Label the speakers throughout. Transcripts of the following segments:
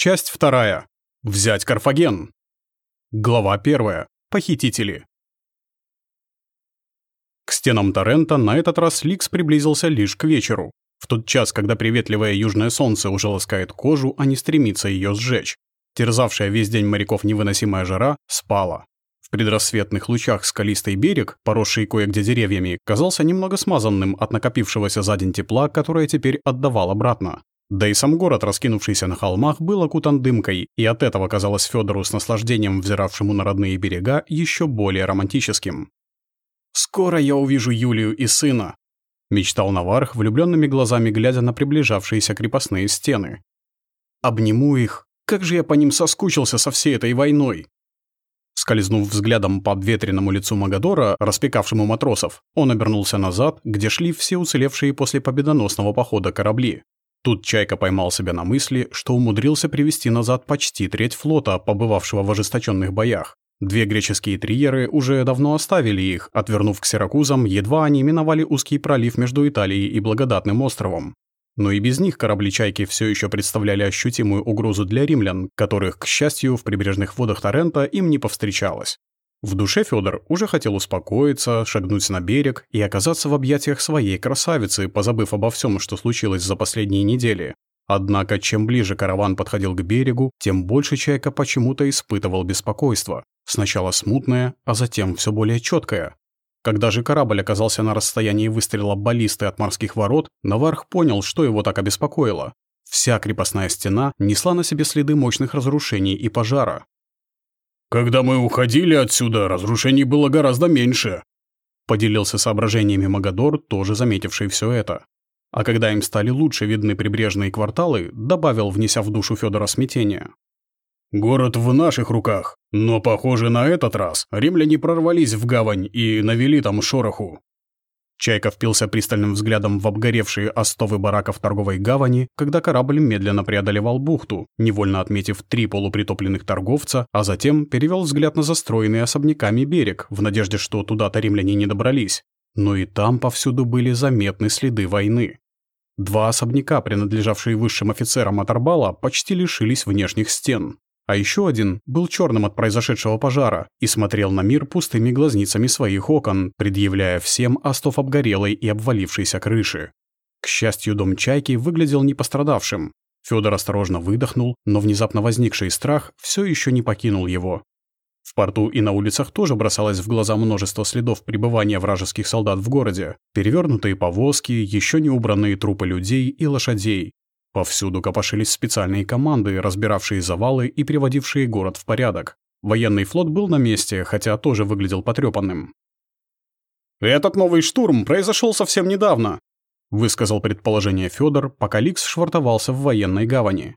Speaker 1: Часть вторая. Взять Карфаген. Глава первая. Похитители. К стенам Торрента на этот раз Ликс приблизился лишь к вечеру. В тот час, когда приветливое южное солнце уже ласкает кожу, а не стремится ее сжечь. Терзавшая весь день моряков невыносимая жара спала. В предрассветных лучах скалистый берег, поросший кое-где деревьями, казался немного смазанным от накопившегося за день тепла, которое теперь отдавал обратно. Да и сам город, раскинувшийся на холмах, был окутан дымкой, и от этого казалось Федору с наслаждением взиравшему на родные берега еще более романтическим. «Скоро я увижу Юлию и сына», — мечтал Наварх, влюбленными глазами глядя на приближавшиеся крепостные стены. «Обниму их. Как же я по ним соскучился со всей этой войной!» Скользнув взглядом по обветренному лицу Магадора, распекавшему матросов, он обернулся назад, где шли все уцелевшие после победоносного похода корабли. Тут Чайка поймал себя на мысли, что умудрился привести назад почти треть флота, побывавшего в ожесточенных боях. Две греческие триеры уже давно оставили их, отвернув к Сиракузам, едва они миновали узкий пролив между Италией и Благодатным островом. Но и без них корабли «Чайки» все еще представляли ощутимую угрозу для римлян, которых, к счастью, в прибрежных водах Торрента им не повстречалось. В душе Федор уже хотел успокоиться, шагнуть на берег и оказаться в объятиях своей красавицы, позабыв обо всем, что случилось за последние недели. Однако, чем ближе караван подходил к берегу, тем больше Чайка почему-то испытывал беспокойство. Сначала смутное, а затем все более четкое. Когда же корабль оказался на расстоянии выстрела баллисты от морских ворот, Наварх понял, что его так обеспокоило. Вся крепостная стена несла на себе следы мощных разрушений и пожара.
Speaker 2: «Когда мы уходили отсюда, разрушений было гораздо меньше», поделился соображениями Магадор, тоже заметивший все это. А когда им стали лучше видны прибрежные кварталы, добавил, внеся в душу Федора смятение. «Город в наших руках, но, похоже, на этот раз римляне прорвались в гавань и навели там шороху. Чайка впился пристальным взглядом в обгоревшие остовы бараков торговой гавани, когда корабль медленно преодолевал бухту, невольно отметив три полупритопленных торговца, а затем перевел взгляд на застроенный особняками берег, в надежде, что туда-то римляне не добрались. Но и там повсюду были заметны следы войны. Два особняка, принадлежавшие высшим офицерам Аторбала, почти лишились внешних стен. А еще один был черным от произошедшего пожара и смотрел на мир пустыми глазницами своих окон, предъявляя всем остов обгорелой и обвалившейся крыши. К счастью, дом Чайки выглядел не пострадавшим. Федор осторожно выдохнул, но внезапно возникший страх все еще не покинул его. В порту и на улицах тоже бросалось в глаза множество следов пребывания вражеских солдат в городе. Перевернутые повозки, еще не убранные трупы людей и лошадей, Повсюду копошились специальные команды, разбиравшие завалы и приводившие город в порядок. Военный флот был на месте, хотя тоже выглядел потрепанным.
Speaker 1: «Этот новый штурм произошел совсем недавно», — высказал предположение Федор, пока Ликс швартовался в военной гавани.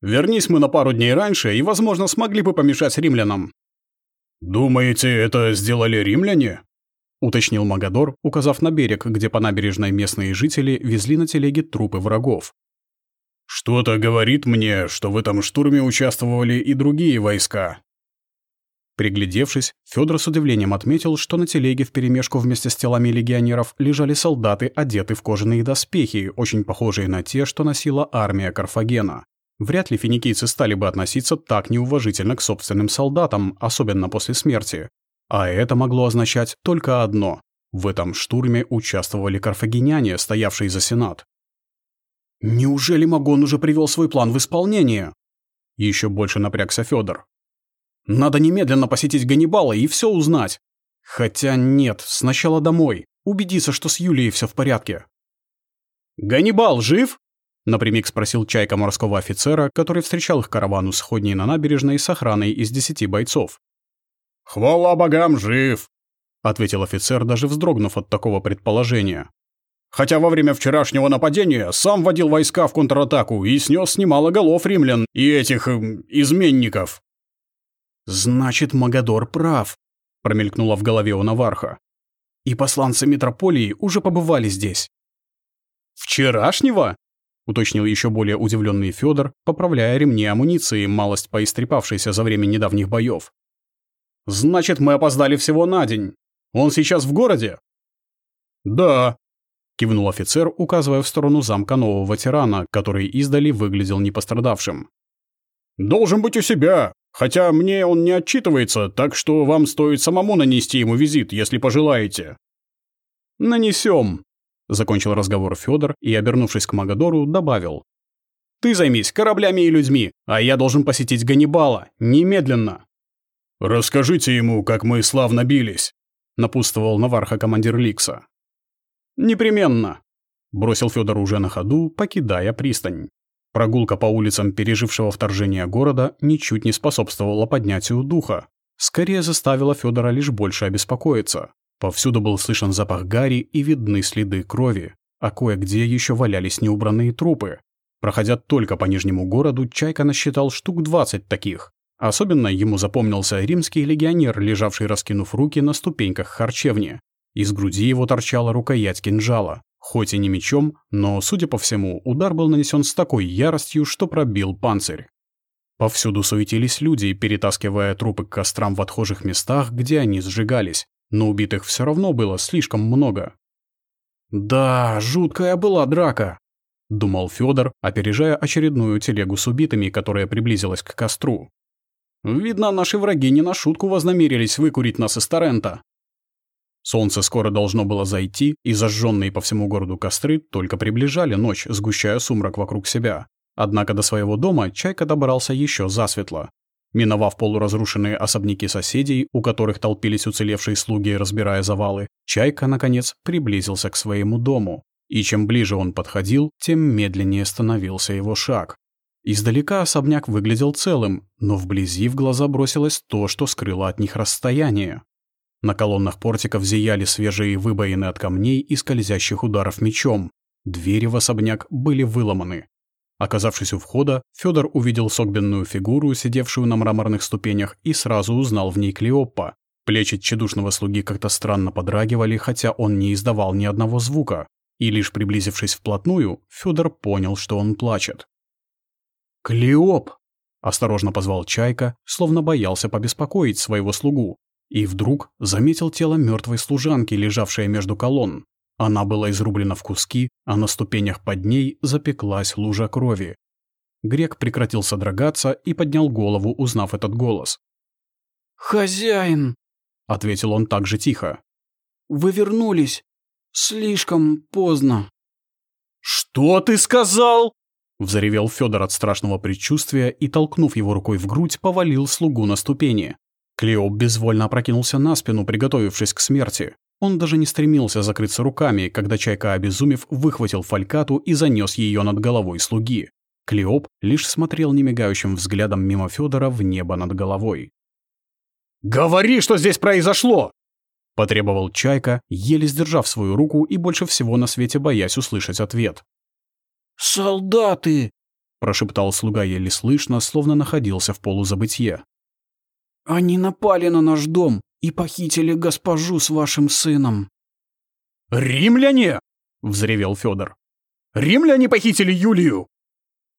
Speaker 1: «Вернись мы на пару дней раньше и, возможно, смогли бы помешать римлянам».
Speaker 2: «Думаете, это сделали римляне?»
Speaker 1: — уточнил Магадор, указав на берег, где по набережной местные жители везли на телеге трупы врагов.
Speaker 2: Что-то говорит мне, что в этом штурме участвовали и другие войска.
Speaker 1: Приглядевшись, Федор с удивлением отметил, что на телеге вперемешку вместе с телами легионеров лежали солдаты, одеты в кожаные доспехи, очень похожие на те, что носила армия Карфагена. Вряд ли финикийцы стали бы относиться так неуважительно к собственным солдатам, особенно после смерти. А это могло означать только одно. В этом штурме участвовали карфагеняне, стоявшие за Сенат. Неужели Магон уже привел свой план в исполнение? Еще больше напрягся Федор. Надо немедленно посетить Ганнибала и все узнать. Хотя нет, сначала домой. Убедиться, что с Юлией все в порядке. «Ганнибал жив?» — напрямик спросил Чайка морского офицера, который встречал их каравану сходней на набережной с охраной из десяти бойцов.
Speaker 2: «Хвала богам, жив!»
Speaker 1: — ответил офицер, даже вздрогнув от такого предположения хотя во время вчерашнего нападения сам водил войска в контратаку и снес немало голов римлян и этих э, изменников. «Значит, Магадор прав», — промелькнуло в голове у Наварха. «И посланцы метрополии уже побывали здесь». «Вчерашнего?» — уточнил еще более удивленный Федор, поправляя ремни амуниции, малость поистрепавшейся за время недавних боев. «Значит, мы опоздали всего на день. Он сейчас в городе?»
Speaker 2: «Да», —
Speaker 1: кивнул офицер, указывая в сторону замка нового тирана, который издали выглядел непострадавшим.
Speaker 2: «Должен быть у себя, хотя мне он не отчитывается, так что вам стоит самому нанести ему визит, если пожелаете».
Speaker 1: «Нанесем», — закончил разговор Федор и, обернувшись к Магадору, добавил. «Ты займись кораблями и людьми, а я должен посетить Ганнибала, немедленно».
Speaker 2: «Расскажите ему, как мы славно бились», — напутствовал Наварха командир Ликса.
Speaker 1: «Непременно», — бросил Федор уже на ходу, покидая пристань. Прогулка по улицам пережившего вторжение города ничуть не способствовала поднятию духа. Скорее заставила Федора лишь больше обеспокоиться. Повсюду был слышен запах гари и видны следы крови, а кое-где еще валялись неубранные трупы. Проходя только по Нижнему городу, Чайка насчитал штук 20 таких. Особенно ему запомнился римский легионер, лежавший раскинув руки на ступеньках харчевни. Из груди его торчала рукоять кинжала. Хоть и не мечом, но, судя по всему, удар был нанесен с такой яростью, что пробил панцирь. Повсюду суетились люди, перетаскивая трупы к кострам в отхожих местах, где они сжигались, но убитых все равно было слишком много. «Да, жуткая была драка», — думал Федор, опережая очередную телегу с убитыми, которая приблизилась к костру. «Видно, наши враги не на шутку вознамерились выкурить нас из Торрента. Солнце скоро должно было зайти, и зажженные по всему городу костры только приближали ночь, сгущая сумрак вокруг себя. Однако до своего дома Чайка добрался еще засветло. Миновав полуразрушенные особняки соседей, у которых толпились уцелевшие слуги, разбирая завалы, Чайка, наконец, приблизился к своему дому. И чем ближе он подходил, тем медленнее становился его шаг. Издалека особняк выглядел целым, но вблизи в глаза бросилось то, что скрыло от них расстояние. На колоннах портиков зияли свежие выбоины от камней и скользящих ударов мечом. Двери в особняк были выломаны. Оказавшись у входа, Федор увидел согбенную фигуру, сидевшую на мраморных ступенях, и сразу узнал в ней Клеоппа. Плечи тщедушного слуги как-то странно подрагивали, хотя он не издавал ни одного звука. И лишь приблизившись вплотную, Федор понял, что он плачет. «Клеоп!» — осторожно позвал Чайка, словно боялся побеспокоить своего слугу и вдруг заметил тело мертвой служанки, лежавшей между колонн. Она была изрублена в куски, а на ступенях под ней запеклась лужа крови. Грек прекратил содрогаться и поднял голову, узнав этот голос.
Speaker 3: «Хозяин!» — ответил он так же тихо. «Вы вернулись. Слишком поздно».
Speaker 2: «Что ты сказал?»
Speaker 1: — взревел Федор от страшного предчувствия и, толкнув его рукой в грудь, повалил слугу на ступени. Клеоп безвольно опрокинулся на спину, приготовившись к смерти. Он даже не стремился закрыться руками, когда Чайка, обезумев, выхватил фалькату и занес ее над головой слуги. Клеоп лишь смотрел немигающим взглядом мимо Федора в небо над головой.
Speaker 2: «Говори, что здесь произошло!»
Speaker 1: — потребовал Чайка, еле сдержав свою руку и больше всего на свете боясь услышать ответ.
Speaker 3: «Солдаты!»
Speaker 1: — прошептал слуга еле слышно, словно находился в полузабытье.
Speaker 3: Они напали на наш дом и похитили госпожу с вашим сыном».
Speaker 2: «Римляне!» — взревел Федор. «Римляне похитили Юлию!»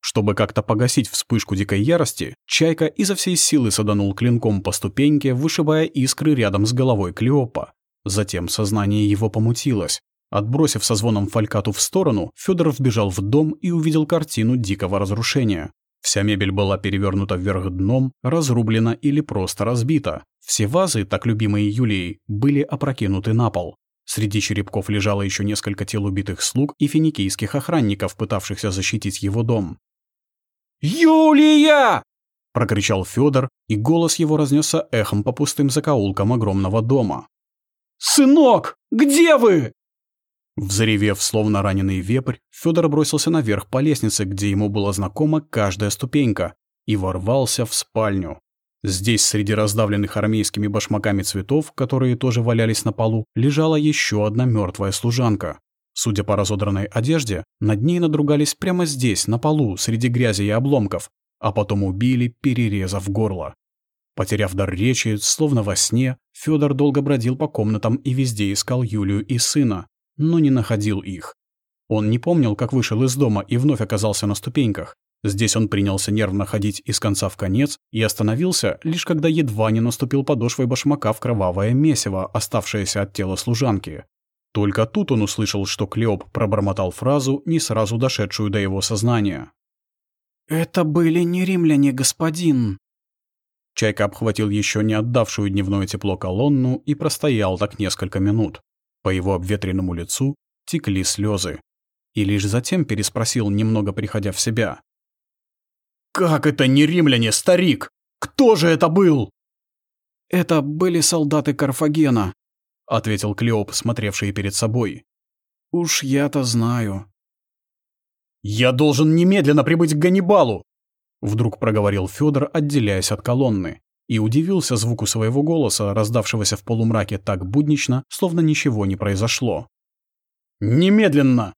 Speaker 1: Чтобы как-то погасить вспышку дикой ярости, Чайка изо всей силы саданул клинком по ступеньке, вышибая искры рядом с головой Клеопа. Затем сознание его помутилось. Отбросив со звоном фалькату в сторону, Федор вбежал в дом и увидел картину дикого разрушения. Вся мебель была перевернута вверх дном, разрублена или просто разбита. Все вазы, так любимые Юлией, были опрокинуты на пол. Среди черепков лежало еще несколько тел убитых слуг и финикийских охранников, пытавшихся защитить его дом.
Speaker 2: «Юлия!» — прокричал Федор, и голос его разнесся эхом по пустым закоулкам огромного дома. «Сынок, где вы?»
Speaker 1: Взревев, словно раненый вепрь, Федор бросился наверх по лестнице, где ему была знакома каждая ступенька, и ворвался в спальню. Здесь, среди раздавленных армейскими башмаками цветов, которые тоже валялись на полу, лежала еще одна мертвая служанка. Судя по разодранной одежде, над ней надругались прямо здесь, на полу, среди грязи и обломков, а потом убили, перерезав горло. Потеряв дар речи, словно во сне, Федор долго бродил по комнатам и везде искал Юлию и сына, но не находил их. Он не помнил, как вышел из дома и вновь оказался на ступеньках. Здесь он принялся нервно ходить из конца в конец и остановился, лишь когда едва не наступил подошвой башмака в кровавое месиво, оставшееся от тела служанки. Только тут он услышал, что Клеоп пробормотал фразу, не сразу дошедшую до его сознания.
Speaker 3: Это были не римляне, господин.
Speaker 1: Чайка обхватил еще не отдавшую дневное тепло колонну и простоял так несколько минут. По его обветренному лицу текли слезы. И лишь затем переспросил, немного приходя в себя. «Как это не римляне, старик? Кто же это был?»
Speaker 3: «Это были солдаты Карфагена», — ответил
Speaker 1: Клеоп, смотревший перед собой.
Speaker 3: «Уж я-то знаю».
Speaker 1: «Я должен немедленно прибыть к Ганнибалу!» Вдруг проговорил Федор, отделяясь от колонны, и удивился звуку своего голоса, раздавшегося в полумраке так буднично, словно ничего не произошло. «Немедленно!»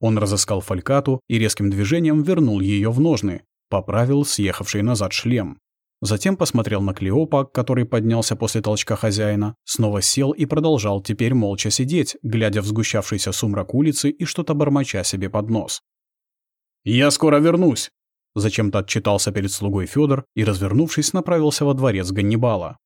Speaker 1: Он разыскал фалькату и резким движением вернул ее в ножны, поправил съехавший назад шлем. Затем посмотрел на Клеопа, который поднялся после толчка хозяина, снова сел и продолжал теперь молча сидеть, глядя в сгущавшийся сумрак улицы и что-то бормоча себе под нос. «Я скоро вернусь!» Зачем-то отчитался перед слугой Федор и, развернувшись, направился во дворец Ганнибала.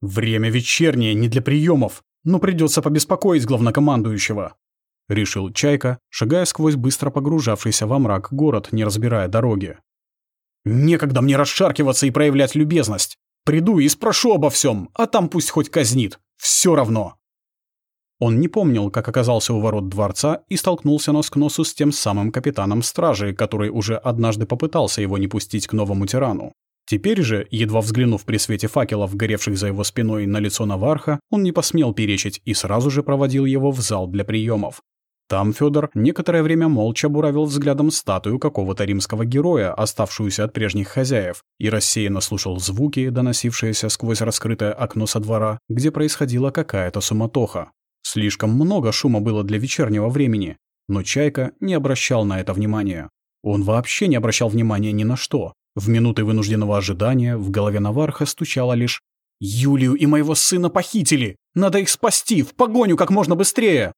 Speaker 1: «Время вечернее, не для приемов, но придется побеспокоить главнокомандующего», — решил Чайка, шагая сквозь быстро погружавшийся во мрак город, не разбирая дороги. «Некогда мне расшаркиваться и проявлять любезность. Приду и спрошу обо всем, а там пусть хоть казнит. Все равно». Он не помнил, как оказался у ворот дворца и столкнулся нос к носу с тем самым капитаном стражи, который уже однажды попытался его не пустить к новому тирану. Теперь же, едва взглянув при свете факелов, горевших за его спиной на лицо Наварха, он не посмел перечить и сразу же проводил его в зал для приемов. Там Федор некоторое время молча буравил взглядом статую какого-то римского героя, оставшуюся от прежних хозяев, и рассеянно слушал звуки, доносившиеся сквозь раскрытое окно со двора, где происходила какая-то суматоха. Слишком много шума было для вечернего времени, но Чайка не обращал на это внимания. Он вообще не обращал внимания ни на что. В минуты вынужденного ожидания в голове Наварха стучало лишь «Юлию и моего сына похитили! Надо их спасти! В погоню как можно быстрее!»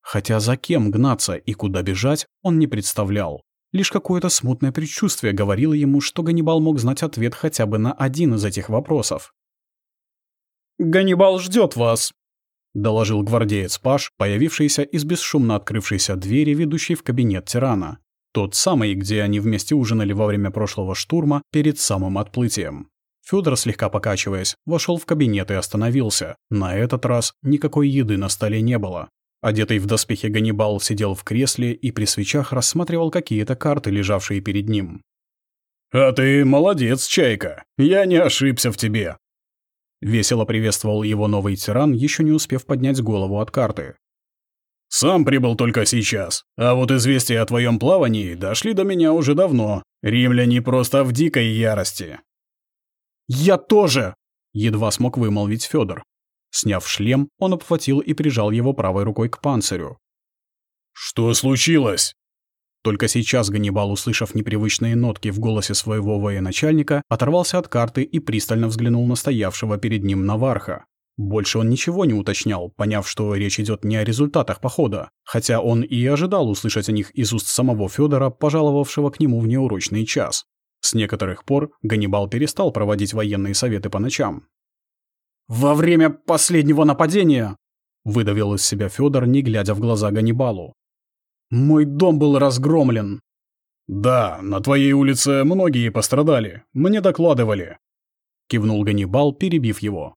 Speaker 1: Хотя за кем гнаться и куда бежать, он не представлял. Лишь какое-то смутное предчувствие говорило ему, что Ганнибал мог знать ответ хотя бы на один из этих вопросов. «Ганнибал ждет вас», — доложил гвардеец Паш, появившийся из бесшумно открывшейся двери, ведущей в кабинет тирана. Тот самый, где они вместе ужинали во время прошлого штурма перед самым отплытием. Федор, слегка покачиваясь, вошел в кабинет и остановился. На этот раз никакой еды на столе не было. Одетый в доспехи Ганнибал сидел в кресле и при свечах рассматривал какие-то карты, лежавшие перед ним.
Speaker 2: «А ты молодец, Чайка. Я не ошибся в тебе.
Speaker 1: Весело приветствовал его новый тиран, еще не успев поднять голову от карты.
Speaker 2: «Сам прибыл только сейчас, а вот известия о твоем плавании дошли до меня уже давно. Римляне просто в дикой ярости».
Speaker 1: «Я тоже!» — едва смог вымолвить Федор. Сняв шлем, он обхватил и прижал его правой рукой к панцирю.
Speaker 2: «Что случилось?»
Speaker 1: Только сейчас Ганнибал, услышав непривычные нотки в голосе своего военачальника, оторвался от карты и пристально взглянул на стоявшего перед ним Наварха. Больше он ничего не уточнял, поняв, что речь идет не о результатах похода, хотя он и ожидал услышать о них из уст самого Федора, пожаловавшего к нему в неурочный час. С некоторых пор Ганнибал перестал проводить военные советы по ночам. «Во время последнего нападения!» — выдавил из себя Федор, не глядя в глаза Ганнибалу. Мой дом был разгромлен.
Speaker 2: Да, на твоей улице многие пострадали. Мне докладывали.
Speaker 1: Кивнул Ганнибал, перебив его.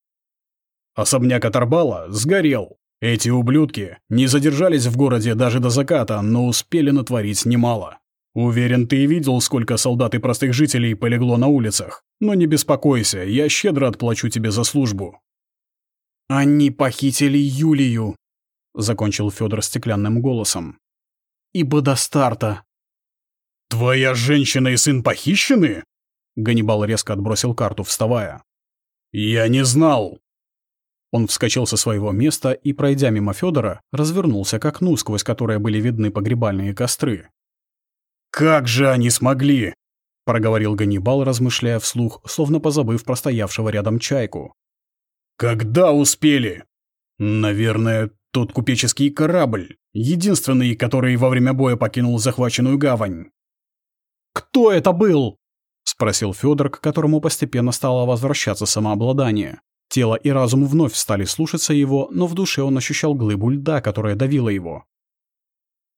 Speaker 2: Особняк Аторбала сгорел. Эти ублюдки не задержались в городе даже до заката, но успели натворить немало. Уверен, ты видел, сколько солдат и простых жителей полегло на улицах. Но не беспокойся, я щедро отплачу тебе за службу.
Speaker 3: Они похитили Юлию,
Speaker 1: закончил Федор стеклянным голосом
Speaker 3: и Бодастарта.
Speaker 2: «Твоя женщина и сын похищены?»
Speaker 1: Ганнибал резко отбросил карту, вставая.
Speaker 2: «Я не знал!»
Speaker 1: Он вскочил со своего места и, пройдя мимо Федора, развернулся к окну, сквозь которое были видны погребальные костры.
Speaker 2: «Как же они смогли?»
Speaker 1: — проговорил Ганнибал, размышляя вслух, словно позабыв про стоявшего рядом чайку.
Speaker 2: «Когда успели?» «Наверное, тот купеческий корабль, единственный, который во время боя покинул захваченную гавань.
Speaker 1: «Кто это был?» — спросил Федор, к которому постепенно стало возвращаться самообладание. Тело и разум вновь стали слушаться его, но в душе он ощущал глыбу льда, которая давила его.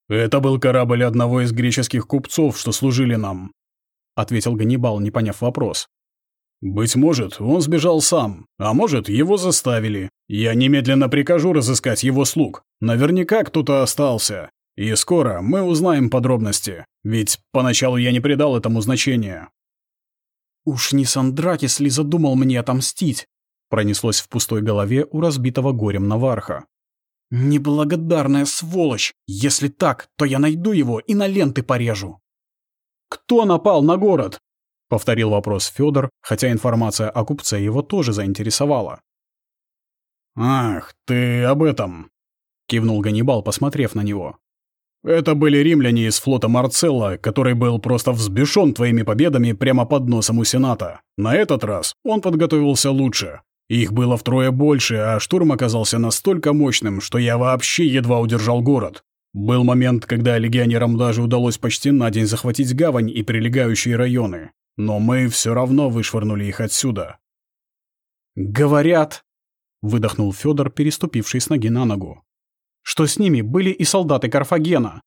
Speaker 2: Это был корабль одного из греческих купцов, что служили нам», — ответил Ганнибал, не поняв вопрос. «Быть может, он сбежал сам, а может, его заставили. Я немедленно прикажу разыскать его слуг. Наверняка кто-то остался. И скоро мы узнаем подробности, ведь поначалу я не придал этому значения».
Speaker 3: «Уж не Сандракис ли задумал мне отомстить?» пронеслось в пустой голове у разбитого горем Наварха. «Неблагодарная сволочь! Если так, то я найду его и на ленты порежу!»
Speaker 2: «Кто напал на город?» Повторил вопрос Федор, хотя информация о купце его тоже заинтересовала. «Ах, ты об этом!» — кивнул Ганнибал, посмотрев на него. «Это были римляне из флота Марцелла, который был просто взбешен твоими победами прямо под носом у Сената. На этот раз он подготовился лучше. Их было втрое больше, а штурм оказался настолько мощным, что я вообще едва удержал город. Был момент, когда легионерам даже удалось почти на день захватить гавань и прилегающие районы. Но мы все равно вышвырнули их отсюда.
Speaker 3: «Говорят», — выдохнул Федор, переступивший с ноги на ногу, «что с ними были и солдаты Карфагена».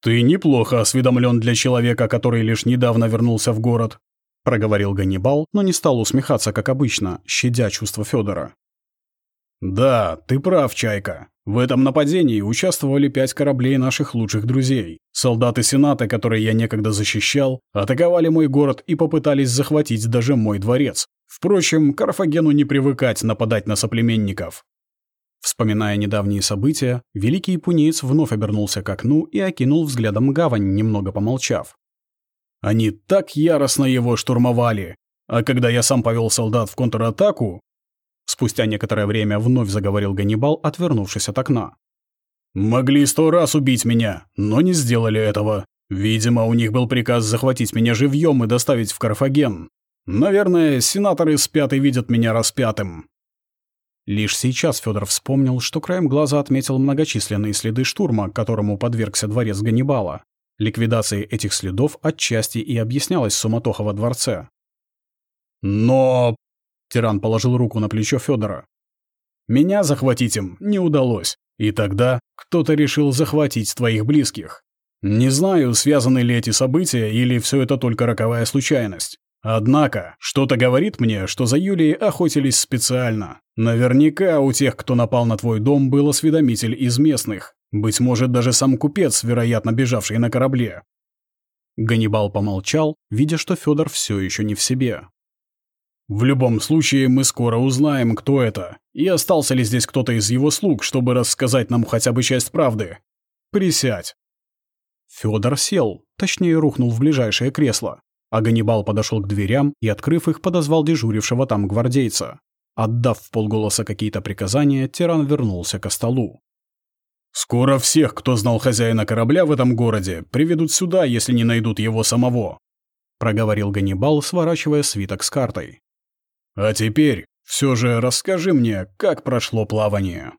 Speaker 2: «Ты неплохо осведомлен для человека, который лишь недавно вернулся в город», — проговорил Ганнибал, но не стал усмехаться, как обычно, щадя чувства Федора. «Да, ты прав, Чайка. В этом нападении участвовали пять кораблей наших лучших друзей. Солдаты Сената, которые я некогда защищал, атаковали мой город и попытались захватить даже мой дворец. Впрочем, Карфагену не привыкать нападать на соплеменников. Вспоминая недавние события, великий пунеец вновь обернулся к окну и окинул взглядом гавань, немного помолчав. Они так яростно его штурмовали, а когда я сам повел солдат в контратаку, Спустя некоторое время вновь заговорил Ганнибал, отвернувшись от окна. «Могли сто раз убить меня, но не сделали этого. Видимо, у них был приказ захватить меня живьем и доставить в Карфаген. Наверное, сенаторы спят и видят меня распятым». Лишь сейчас Федор вспомнил, что краем глаза отметил многочисленные следы штурма, которому подвергся дворец Ганнибала. Ликвидацией этих следов отчасти и объяснялась суматоха во дворце. «Но Тиран положил руку на плечо Федора. Меня захватить им не удалось. И тогда кто-то решил захватить твоих близких. Не знаю, связаны ли эти события или все это только роковая случайность. Однако, что-то говорит мне, что за Юлией охотились специально. Наверняка у тех, кто напал на твой дом, был осведомитель из местных. Быть может, даже сам купец, вероятно, бежавший на корабле. Ганнибал помолчал, видя, что Федор все еще не в себе. В любом случае, мы скоро узнаем, кто это, и остался ли здесь кто-то из его слуг, чтобы рассказать нам хотя бы часть правды. Присядь. Федор сел, точнее рухнул в ближайшее кресло, а Ганнибал подошел к дверям и, открыв их, подозвал дежурившего там гвардейца. Отдав в полголоса какие-то приказания, тиран вернулся к столу. «Скоро всех, кто знал хозяина корабля в этом городе, приведут сюда, если не найдут его самого», — проговорил Ганнибал, сворачивая свиток с картой. А теперь все же расскажи мне, как прошло плавание.